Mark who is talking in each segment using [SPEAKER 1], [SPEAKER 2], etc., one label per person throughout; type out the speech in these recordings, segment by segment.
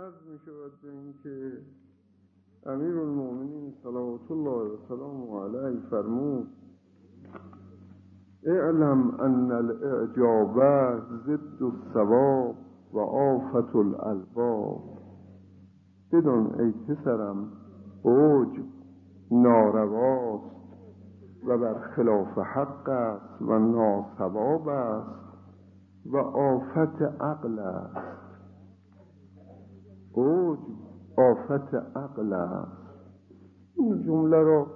[SPEAKER 1] عرض می شود به اینکه امیر المؤمنین صلوات الله و سلام علیه فرمود اعلم ان الاعجاب ضد الثواب و آفت الالباب. بدون ای پسرم اوج نارواست و بر خلاف حق است و ناسواب است و آفت عقل است. اوج آفت عقل است. این جمله را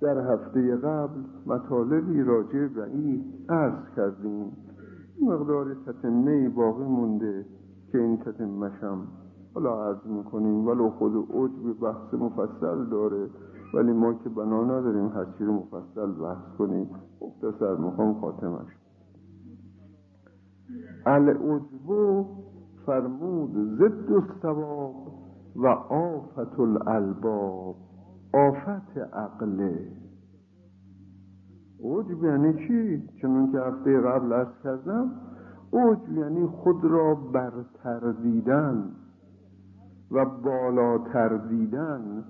[SPEAKER 1] در هفته قبل مطالبی راجع به این عرض کردیم. مقدار تتمه باقی مونده که این تتمشم حالا عرض می‌کنیم ولو خود اوج به بحث مفصل داره ولی ما که بنا نداریم هر رو مفصل بحث کنیم. مختصر می‌خوام خاتمش. العجبو فرمود ضد الثواب و آفت الالباب آفت عقله عجب یعنی چی؟ چنون که هفته قبل ارز کردم عجب یعنی خود را برتر دیدن و بالاتر دیدن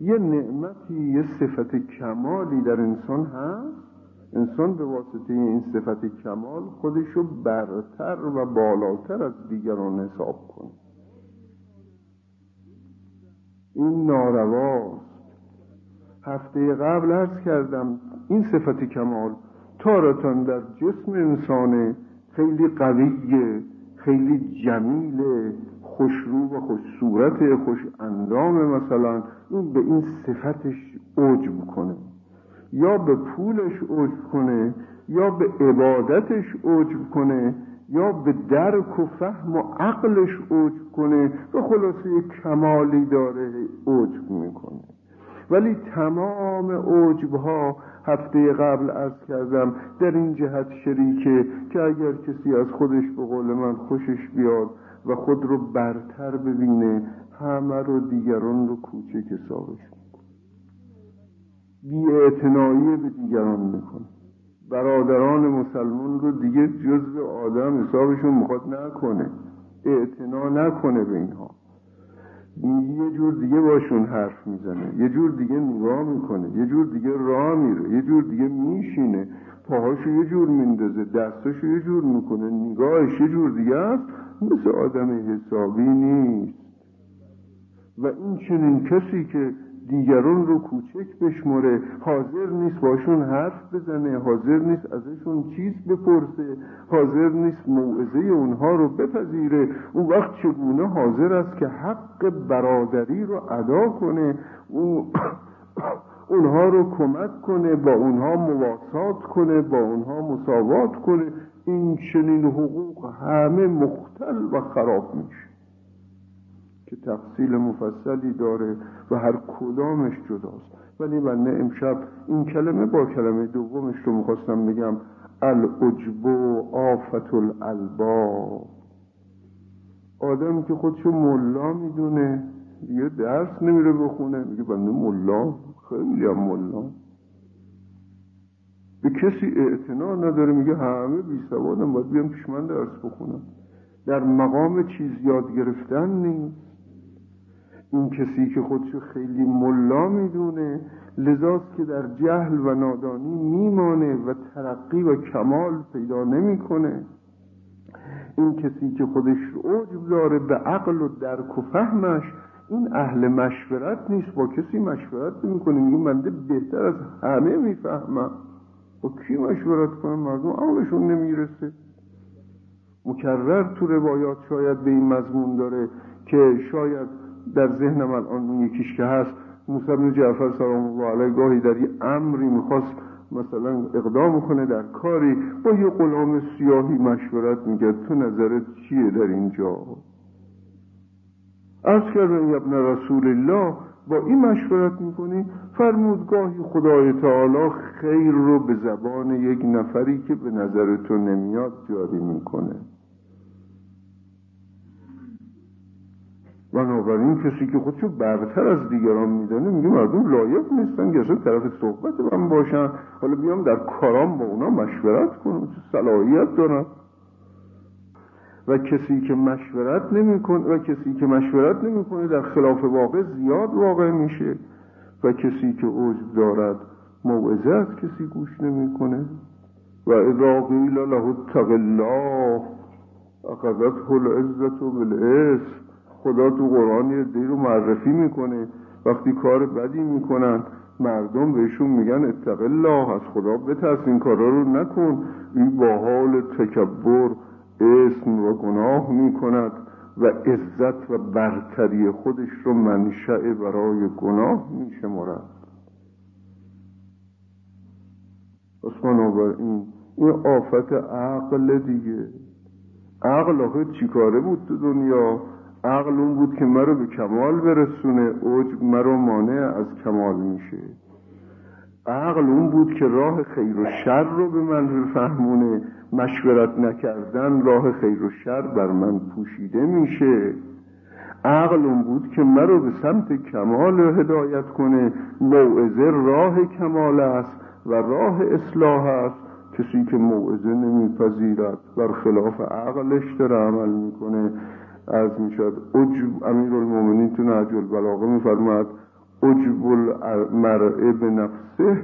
[SPEAKER 1] یه نعمتی یه صفت کمالی در انسان هست انسان به واسطه این صفت کمال خودشو برتر و بالاتر از دیگران حساب کنه. این نارواست. هفته قبل ارز کردم این صفت کمال تارتان در جسم انسانه خیلی قویه خیلی جمیله خوشرو و خوش صورت خوش اندام مثلا. این به این صفتش عجب کنه یا به پولش عجب کنه یا به عبادتش عجب کنه یا به درک و فهم و عقلش عجب کنه و خلاصه کمالی داره عجب می‌کنه. ولی تمام عجب ها هفته قبل ارز کردم در این جهت شریکه که اگر کسی از خودش به قول من خوشش بیاد و خود رو برتر ببینه همه رو دیگران رو کوچک حسابش بی به دیگران می‌کنه. برادران مسلمان رو دیگه جزء آدم حسابشون می‌خواد نکنه. اعتنا نکنه به اینها. یه جور دیگه باشون حرف می‌زنه. یه جور دیگه نگاه می‌کنه. یه جور دیگه راه میره. یه جور دیگه میشینه. پاهاشو یه جور میندازه. دستاشو یه جور می‌کنه. نگاهش یه جور دیگه است. مثل آدم حسابی نیست. و این چنین کسی که دیگران رو کوچک بشمره حاضر نیست باشون حرف بزنه حاضر نیست ازشون چیز بپرسه حاضر نیست موعظه اونها رو بپذیره. اون وقت چگونه حاضر است که حق برادری رو ادا کنه اونها رو کمک کنه با اونها مواسات کنه با اونها مساوات کنه. این چنین حقوق همه مختل و خراب میشه. که تفصیل مفصلی داره و هر کدامش جداست. ولی بنده امشب این کلمه با کلمه دومش رو می‌خواستم بگم. العجب و آفت الالباب. آدم که خودشو ملا می‌دونه یه درس نمیره بخونه میگه بنده ملا خیلی هم ملا. به کسی اعتنا نداره میگه همه بی سوادم باید بیام پیش من درس بخونم. در مقام چیز یاد گرفتن نیست. این کسی که خودشو خیلی ملا می‌دونه لذاست که در جهل و نادانی میمانه و ترقی و کمال پیدا نمی‌کنه. این کسی که خودش عجب داره به عقل و درک و فهمش این اهل مشورت نیست با کسی مشورت نمی‌کنه میگه منده بهتر از همه می‌فهمم. با کی مشورت کنم؟ مردم عقلشون نمی‌رسه. مکرر تو روایات شاید به این مضمون داره که شاید در ذهنم الان یکیش که هست موسی بن جعفر سلام الله علیه گاهی در یه امری می‌خواست مثلا اقدام کنه در کاری با یه غلام سیاهی مشورت میگه تو نظرت چیه در اینجا؟ از کردن ابن رسول الله با این مشورت می‌کنی؟ فرمود گاهی خدای تعالی خیر رو به زبان یک نفری که به نظر تو نمیاد جاری می‌کنه. بنابراین کسی که خودشو برتر از دیگران میدانه میگه مردم لایق نیستن که اصلا طرف صحبت من باشن. حالا بیام در کارام با اونا مشورت کنم چه صلاحیت دارم. و کسی که مشورت نمی‌کنه و کسی که مشورت نمی‌کنه در خلاف واقع زیاد واقع میشه. و کسی که عجب دارد موعظه از کسی گوش نمی‌کنه. و اذا قیل له اتق الله اخذته العزت بالاسم خدا تو قرآن یه دی رو معرفی می‌کنه. وقتی کار بدی می‌کنن مردم بهشون میگن اتق الله از خدا بترس این کارا رو نکن. این با حال تکبر اسم و گناه می‌کند و عزت و برتری خودش رو منشأ برای گناه میشمارد. پس بنابراین این آفت عقل دیگه. عقل آخه چیکاره بود تو دنیا؟ عقل اون بود که مرا به کمال برسونه اوج مرا مانع از کمال میشه. عقل اون بود که راه خیر و شر رو به من بفهمونه. مشورت نکردن راه خیر و شر بر من پوشیده میشه. عقل اون بود که مرا به سمت کمال هدایت کنه. موعظه راه کمال است و راه اصلاح است. کسی که موعظه نمیپذیرد بر خلاف عقلش داره عمل می‌کنه. از می‌شد عجب امیر المومنین تو نهج البلاغه میفرماد عجب المرء به نفسه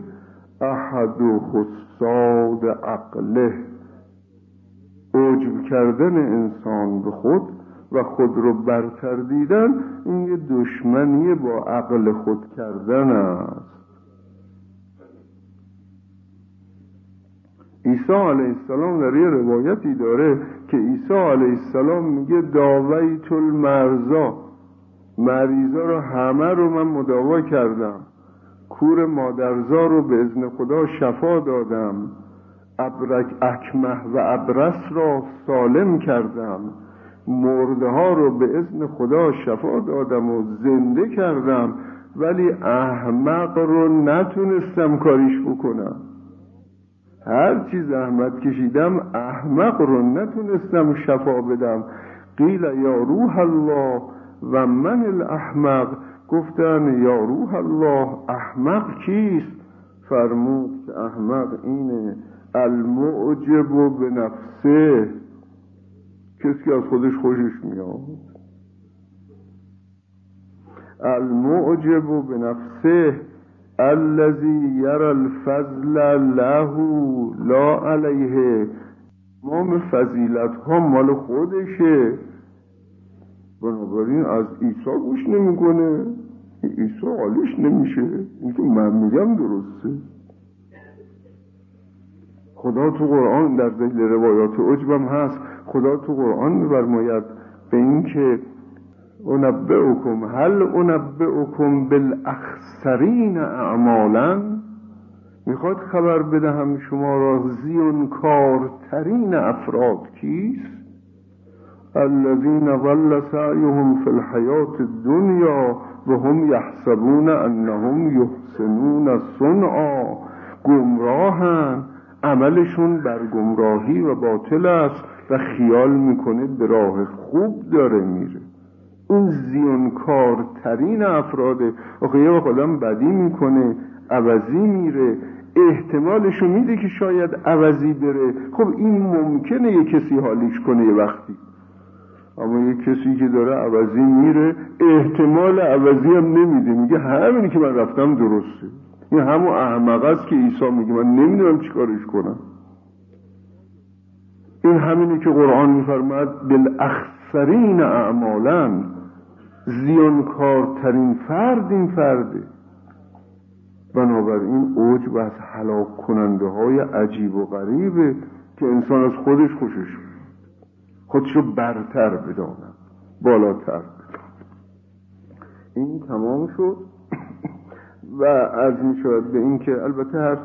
[SPEAKER 1] احد و حساد عقله. عجب کردن انسان به خود و خود رو برتر دیدن این یه دشمنی با عقل خود کردن است. عیسی علیه السلام در یه روایتی داره که عیسی علیه السلام میگه داویت المرزا مریضا رو همه رو من مداوا کردم. کور مادرزا رو به ازن خدا شفا دادم. ابرک اکمه و ابرس را سالم کردم. مرده ها رو به ازن خدا شفا دادم و زنده کردم. ولی احمق رو نتونستم کاریش بکنم. هر چی زحمت کشیدم احمق رو نتونستم شفا بدم. قیل یا روح الله و من الاحمق؟ گفتن یا روح الله احمق کیست فرمود احمق اینه المعجب به نفسه کسی که از خودش خوشش میاد؟ المعجب به نفسه الذي يرى الفضل له لا علیه تمام فضیلت ها مال خودشه. بنابراین از عیسی گوش نمی‌کنه. عیسی حالیش نمیشه. این که من میگم درسته. خدا تو قرآن در ذهن روایات عجبم هست. خدا تو قرآن میفرماید به اینکه انبئکم هل انبئکم بالاخسرین اعمالا؟ می‌خواد خبر بدهم شما را زیونکارترین افراد کیست؟ الذين ضل سعيهم في الحياة الدنيا وهم يحسبون انهم يحسنون صنعا. گمراهن عملشون بر گمراهی و باطل است و خیال می‌کنه به راه خوب داره میره. این زیانکارترین افراده. آخه یه وقت آدم بدی می‌کنه عوضی میره. احتمالشو میده که شاید عوضی بره. خب این ممکنه یه کسی حالیش کنه یه وقتی. اما یه کسی که داره عوضی میره احتمال عوضی هم نمیده. میگه همینی که من رفتم درسته. این همون احمق است که عیسی میگه. من نمی‌دونم چیکارش کنم. این همینی که قرآن میفرماد بالاخسرین اعمالا زیانکارترین فرد این فرده. بنابراین اوج و از حلاک کننده های عجیب و غریبه که انسان از خودش خوشش خودشو برتر بدانم بالاتر این تمام شد. و از می شود به این که البته هر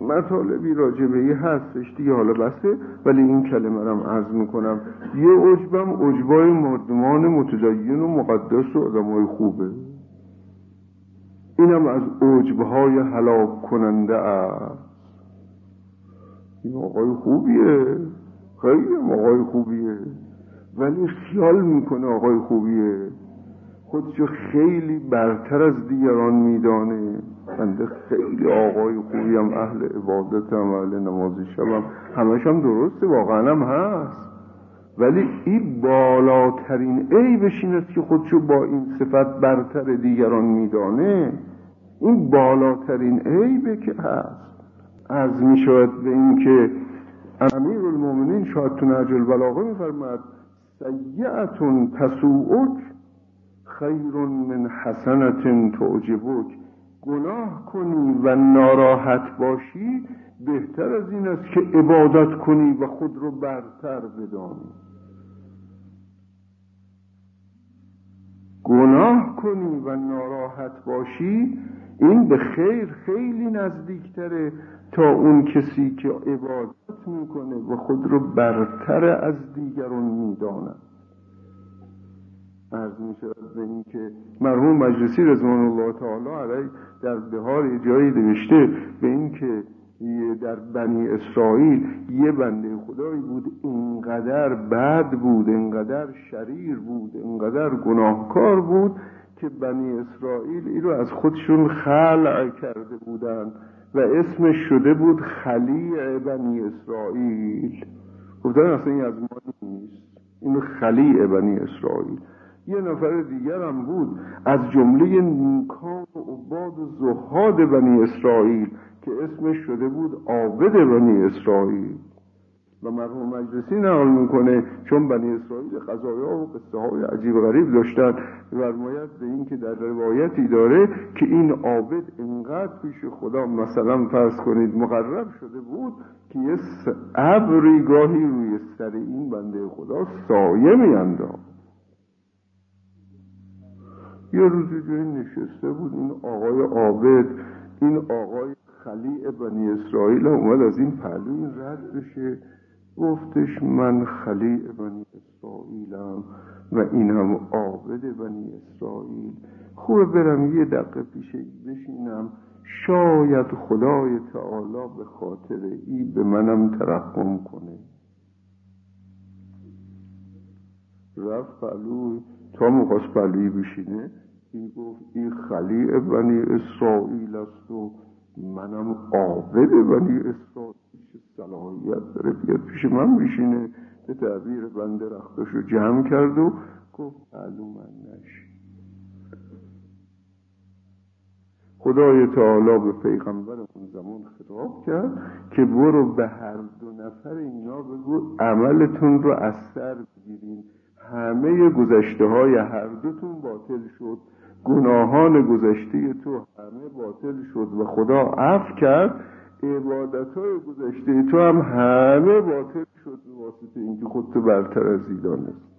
[SPEAKER 1] مطالبی راجبه ای هستش دیگه حالا بسته ولی این کلمه رم عرض می‌کنم. یه عجبم عجبای مردمان متدین و مقدس و آدمای خوبه. اینم از عجبهای هلاک کننده است. این آقای خوبیه. خیلی آقای خوبیه. ولی خیال می‌کنه آقای خوبیه. خودشو خیلی برتر از دیگران میدانه. بنده خیلی آقای خوبیم اهل عبادتم اهل نماز شبم همش هم درسته واقعا هم هست. ولی این بالاترین عیبش این است که خودشو با این صفت برتر دیگران میدانه. این بالاترین عیبه که هست. از می شود به این که امیر المومنین شاید تو نهج البلاغه میفرماد سیعتون تسوعک خیر من حسنت تعجبک. گناه کنی و ناراحت باشی بهتر از این است که عبادت کنی و خود رو برتر بدانی. گناه کنی و ناراحت باشی این به خیر خیلی نزدیکتره تا اون کسی که عبادت می‌کنه و خود رو برتر از دیگران می‌داند. از می به این که مرحوم مجلسی رضوان الله تعالی علیه در بهار جایی نوشته به این که در بنی اسرائیل یه بنده خدایی بود اینقدر بد بود اینقدر شریر بود اینقدر گناهکار بود که بنی اسرائیل این رو از خودشون خلع کرده بودند و اسمش شده بود خلیع بنی اسرائیل. گفتن اصلا این از ما نیست. این خلیع بنی اسرائیل. یه نفر دیگر هم بود از جمله نیکان و عباد و زهاد بنی اسرائیل که اسمش شده بود عابد بنی اسرائیل. و مرحوم مجلسی نقل می‌کنه چون بنی اسرائیل قضایا و قصه های عجیب غریب داشتن فرماید به این که در روایتی داره که این عابد انقدر پیش خدا مثلا فرض کنید مقرب شده بود که یه ابری گاهی روی سر این بنده خدا سایه میانداخت. یه روزی جایی نشسته بود این آقای عابد این آقای خلیع بنی اسرائیل اومد از این پهلوی رد بشه. گفتش من خلیع بنی اسرائیلم و اینم عابد بنی اسرائیل. خوبه برم یه دقیقه پیش بشینم. شاید خدای تعالی به خاطر ای به منم ترحم کنه. رفت پهلوی. تا مخواست پهلوی بشینه این گفت این خلیع بنی اسرائیل است و منم عابد بنی اسرائیل. صلاحیت داره بیاد پیش من بشینه. به تعبیر بنده رختشو جمع کرد و گفت علو من نشین خدای تعالی به پیغمبر اون زمان خطاب کرد که برو به هر دو نفر اینا بگو عملتون رو از سر بگیرین. همه گذشته های هر دوتون باطل شد. گناهان گذشته تو همه باطل شد و خدا عفو کرد. عبادت های گذشته تو هم همه باطل شد به واسطه اینکه خودتو برتر از است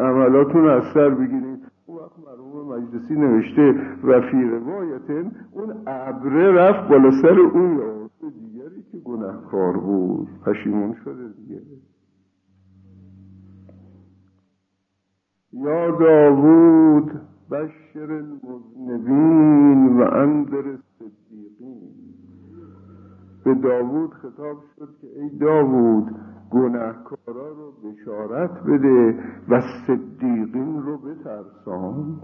[SPEAKER 1] عملاتون از سر بگیرید. اون وقت مرحوم مجلسی نوشته و فی اون ابره رفت بالا سر اون دیگری که گناهکار بود. پشیمون شده دیگه یا داوود بشر المذنبین و انذر صدیقین. به داوود خطاب شد که ای داوود گناهکارا رو بشارت بده و صدیقین رو بترسان.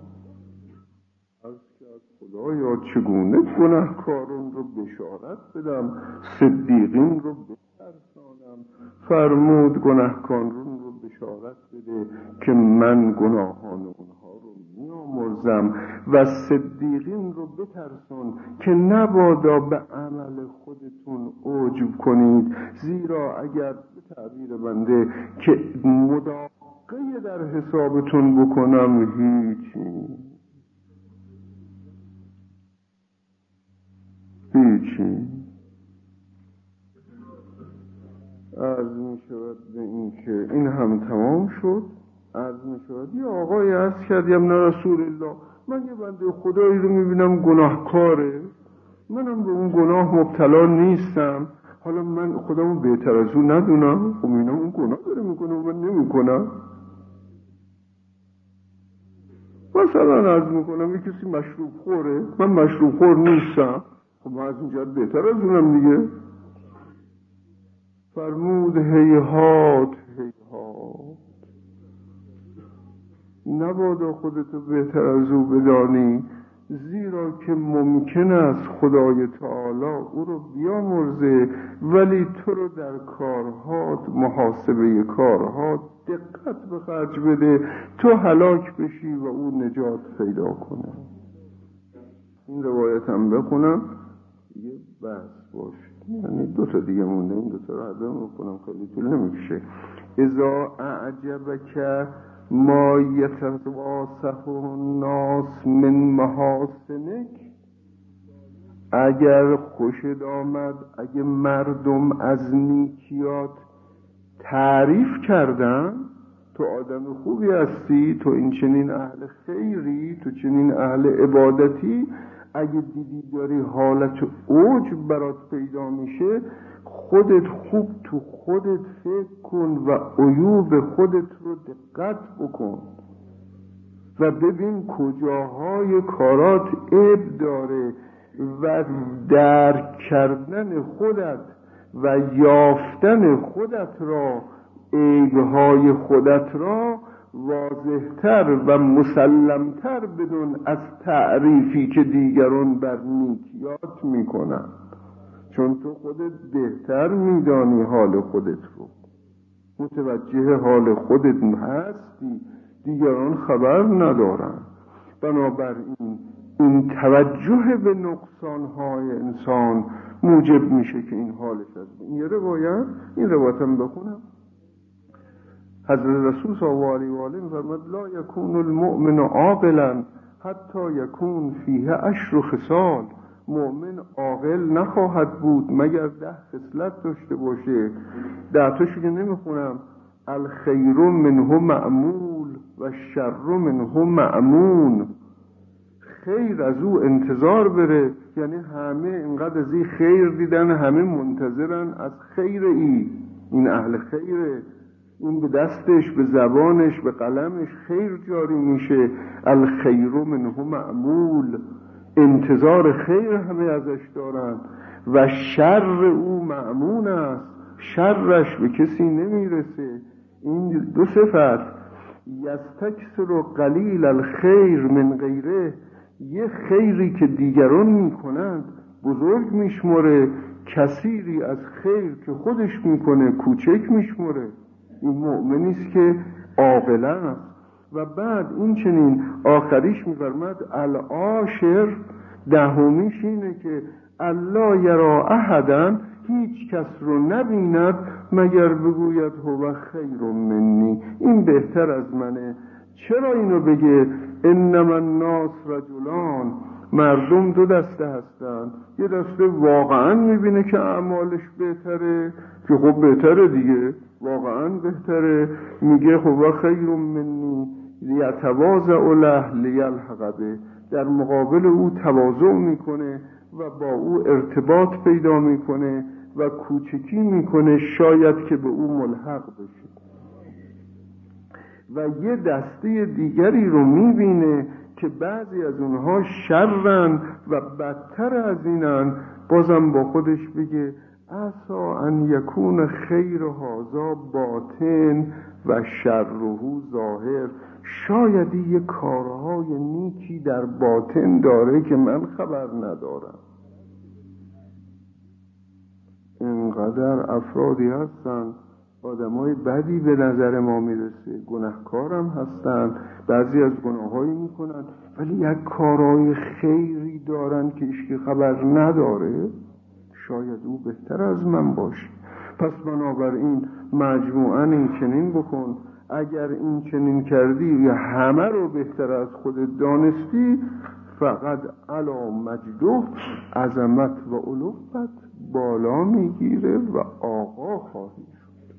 [SPEAKER 1] از که از خدایا چگونه گناهکارون رو بشارت بدم صدیقین رو بترسانم فرمود گناهکارون رو بشارت بده که من گناهان اونها رو میامرزم و صدیقین رو بترسون که نبادا به عمل خودتون عجب کنید. زیرا اگر به تعبیر بنده که مداقه در حسابتون بکنم هیچی. هیچی. از می شود به این که این هم تمام شد. از می شود یه آقای از کردیم نه رسول الله من یه بنده خدایی رو می‌بینم گناهکاره. منم به اون گناه مبتلا نیستم. حالا من خودمو بهتر از اون ندونم. خب اینم اون گناه داره می‌کنه و من نمی‌کنم. مثلا از می‌کنم یه کسی مشروب خوره. من مشروب خور نیستم. خب من از اینجا بهتر از اونم دیگه. فرمود هیهات هیهات نبادا خودتو بهتر از او بدانی زیرا که ممکن است خدای تعالی او رو بیامرزه ولی تو رو در کارهات محاسبه کارهات دقت به خرج بده تو هلاک بشی و او نجات پیدا کنه. این روایت هم بخونم یه بحث باشه. یعنی دو تا دیگه مونده این دو تا رو عدم بکنم خیلی طول نمی‌کشه. ازا اعجبک ما یتواسه الناس من محاسنک اگر خوشت آمد اگه مردم از نیکیات تعریف کردن تو آدم خوبی هستی تو این چنین اهل خیری تو چنین اهل عبادتی اگه دیدی داری حالت اوج برات پیدا میشه خودت خوب تو خودت فکر کن و عیوب خودت رو دقت بکن و ببین کجاهای کارات عیب داره و درک کردن خودت و یافتن خودت را عیبهای خودت را واضحتر و مسلمتر بدون از تعریفی که دیگران بر نیکیات می‌کنن چون تو خودت بهتر میدانی حال خودت رو. متوجه حال خودت هستی. دیگران خبر ندارن. بنابراین این توجه به نقصانهای انسان موجب میشه که این حالش هست این روایت این روایت هم بخونم. حضرت رسول صلی الله علیه و آله فرمود لا یکون المؤمن عاقلا حتی یکون فیه عشر خصال. مؤمن عاقل نخواهد بود مگر ده خصلت داشته باشه. ده تاشو که نمی‌خونم. الخیر منه معمول و شر منه معمون. خیر از او انتظار بره. یعنی همه اینقدر از این خیر دیدن همه منتظرن از خیر ای این اهل خیره. این به دستش به زبانش به قلمش خیر جاری میشه. الخیر منه معمول. انتظار خیر همه ازش دارن و شر او معمون است. شرش به کسی نمی‌رسه. این دو صفت. یستکسر و قلیل الخیر من غیره. یه خیری که دیگران می‌کنند بزرگ میشمره. کثیری از خیر که خودش می‌کنه کوچک میشمره. مؤمنی است که عاقل و بعد این چنین آخریش میفرمد العاشر دهمیش اینه که الله یرا احدا هیچ کس رو نبیند مگر بگوید هو خیر منی. این بهتر از منه. چرا اینو بگه؟ انما الناس رجلان. مردم دو دسته هستن. یه دسته واقعا می‌بینه که اعمالش بهتره که خب بهتره دیگه. واقعا بهتره. میگه خب خیر منی لیتواضع له لیلحق به در مقابل او تواضع می‌کنه و با او ارتباط پیدا می‌کنه و کوچکی می‌کنه شاید که به او ملحق بشه. و یه دسته دیگری رو می‌بینه که بعضی از اونها شرن و بدتر از اینن. بازم با خودش بگه اسا ان یکون خیر هازا باطن و شرهو ظاهر. شاید یه کارهای نیکی در باطن داره که من خبر ندارم. اینقدر افرادی هستن آدمای بدی به نظر ما می‌رسه. گناهکارم هستن بعضی از گناههایی می‌کنن ولی یک کارهای خیری دارن که ایشکی خبر نداره. شاید او بهتر از من باشه. پس بنابراین مجموعا این چنین بکن. اگر این چنین کردی یا همه رو بهتر از خودت دانستی فقط علا مجدو عظمت و علوفت بالا می‌گیره و آقا خواهی شد.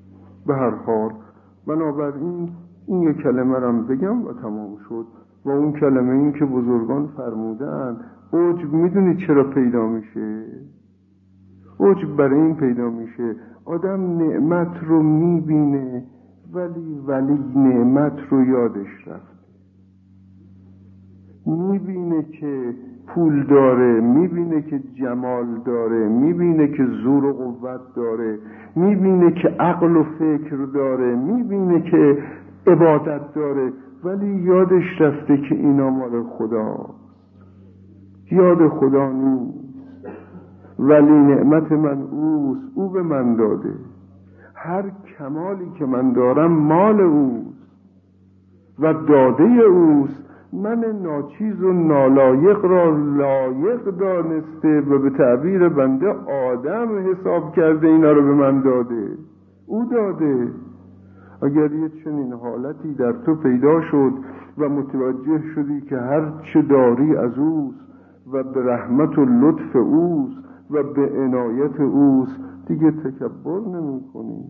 [SPEAKER 1] به هر حال بنابراین این یک کلمه رو بگم و تمام شد. و اون کلمه این که بزرگان فرمودن اوج می‌دونی چرا پیدا میشه؟ اوج برای این پیدا میشه. آدم نعمت رو می‌بینه ولی ولی نعمت رو یادش رفت. می‌بینه که پول داره می‌بینه که جمال داره می‌بینه که زور و قوت داره می‌بینه که عقل و فکر داره می‌بینه که عبادت داره ولی یادش رفته که اینا مال خدا. یاد خدا نیست. ولی نعمت من اوست او به من داده. هر کمالی که من دارم مال اوست و داده اوست. من ناچیز و نالایق را لایق دانسته و به تعبیر بنده آدم حساب کرده اینا رو به من داده. او داده. اگر یه چنین حالتی در تو پیدا شد و متوجه شدی که هر چه داری از اوست و به رحمت و لطف اوست و به عنایت اوست. دیگه تکبر نمی کنی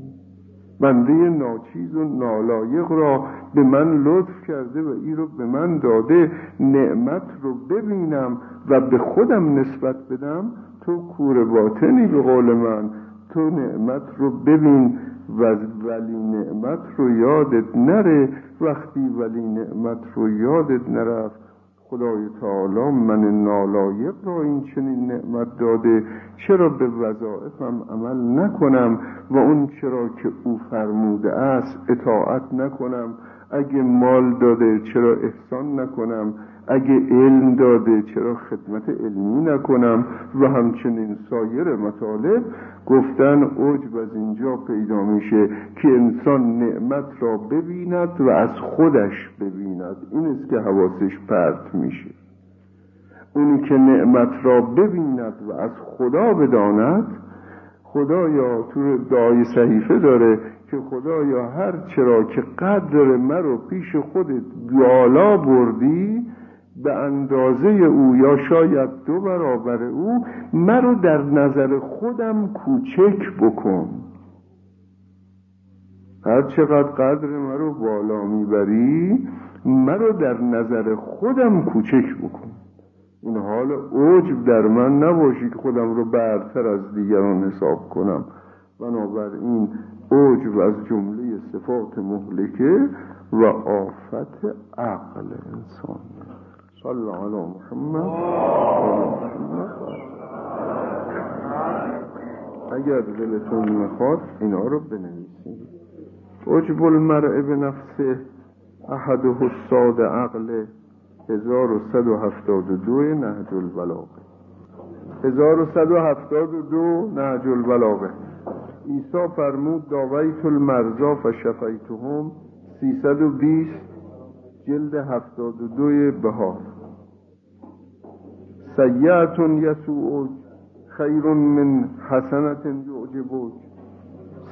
[SPEAKER 1] بنده ناچیز و نالایق را به من لطف کرده و این رو به من داده. نعمت رو ببینم و به خودم نسبت بدم. تو کور باطنی به قول من. تو نعمت رو ببین و ولی نعمت رو یادت نره. وقتی ولی نعمت رو یادت نرفت خدای تعالی من نالایق را این چنین نعمت داده چرا به وظائفم عمل نکنم و اون چرا که او فرموده است اطاعت نکنم. اگه مال داده چرا احسان نکنم؟ اگه علم داده چرا خدمت علمی نکنم؟ و همچنین سایر مطالب گفتن عجب از اینجا پیدا میشه که انسان نعمت را ببیند و از خودش ببیند. این است که حواسش پرت میشه. اونی که نعمت را ببیند و از خدا بداند خدایا تو دعای صحیفه داره که خدایا هر چرا که قدر مرا پیش خودت بالا بردی به اندازه او یا شاید دو برابر او مرا در نظر خودم کوچک بکن. هر چقدر قدر مرا بالا می‌بری مرا در نظر خودم کوچک بکن. این حال عجب در من نباشی که خودم رو برتر از دیگران حساب کنم. بنابراین عجب از جمله صفات مهلکه و آفت عقل انسان. صلی علی محمد. اگر دلتون می‌خواد اینا رو بنویسید. عجب المرء به نفسه احد حساد عقل 1172 نهج البلاغه 1172 نهج البلاغه عیسی فرمود داویت المرزا و شفیتهم 320 جلد 72 بهار. سیعتون یسوعک خیر من حسنت یعجبک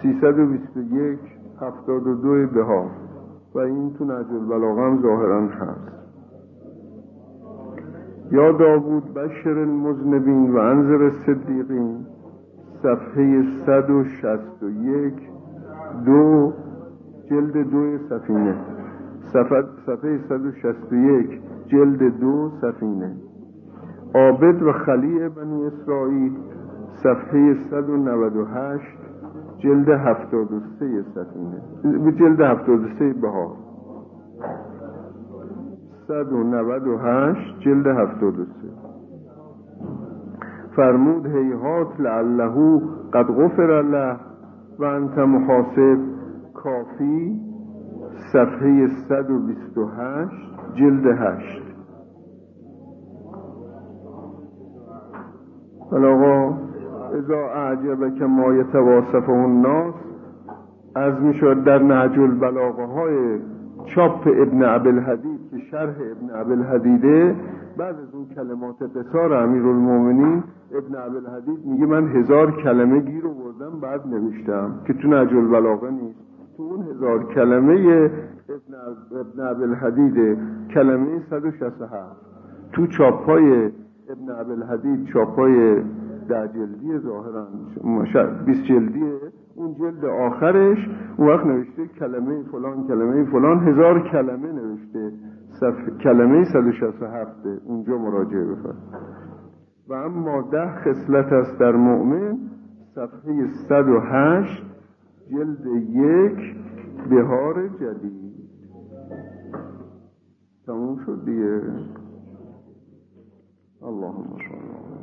[SPEAKER 1] 321 72 بهار و این تو نجل البلاغه هم ظاهرا هست. یا داوود بشر المذنبین و انظر الصدیقین صفحه 161 دو جلد دو سفینه. صفحه 161 جلد دو سفینه. عابد و خلیع بنی اسرائیل صفحه 198 جلد 73 سفینه جلد 73 بهار 198 جلد 73 فرمود هیهات لعله قد غفر له و انت محاسب. کافی صفحه 128 جلد 8 آقا ازا اعجبه که ما یتواسفه الناس از می‌شد در نهج البلاغه های چاپ ابن عبدالحدید که شرح ابن عبدالحدیده بعد از اون کلمات قصار امیر المومنین ابن عبدالحدید میگه من هزار کلمه گیر بردم بعد نوشتم که تو نهج البلاغه نیست. تو اون هزار کلمه ابن, ابن عبدالحدید کلمه 167 تو چاپ های ابن عبدالحدید چاپ های ده جلدی ظاهرا 20 جلدیه. اون جلد آخرش اون وقت نوشته کلمه فلان کلمه فلان هزار کلمه نوشته. صف... کلمه 167 اونجا مراجعه بفرد و اما ده خصلت است در مؤمن صفحه 108 جلد یک بهار جدید. تموم شد دیگه. اللهم صل على